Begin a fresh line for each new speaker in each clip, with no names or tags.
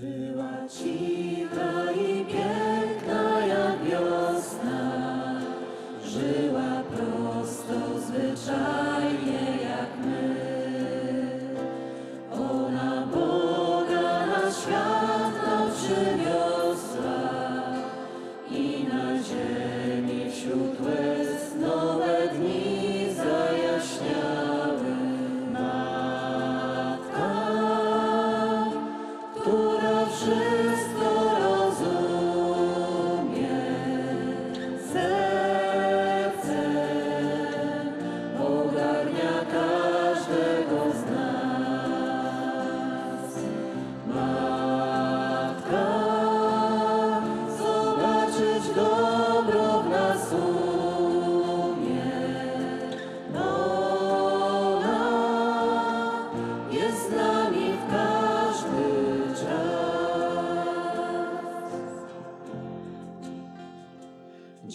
Who are Jesus? 是。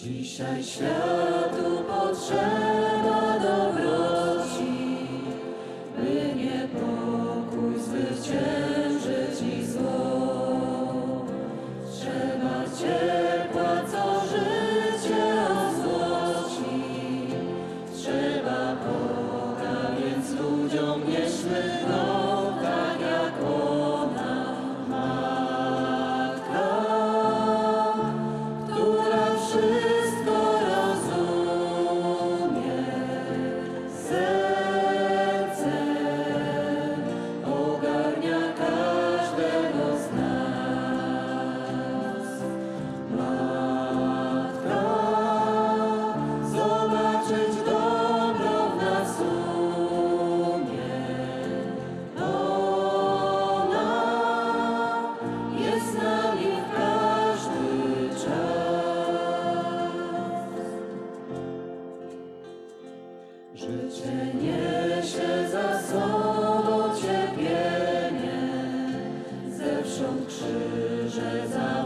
Dzisiaj światu potrzeba dobroci. Życie niesie za sobą cierpienie, zewsząd krzyże za